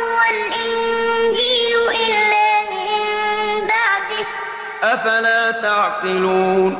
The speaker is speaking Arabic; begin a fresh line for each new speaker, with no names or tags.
والإنجيل إلا من بعده.
أفلا تعقلون؟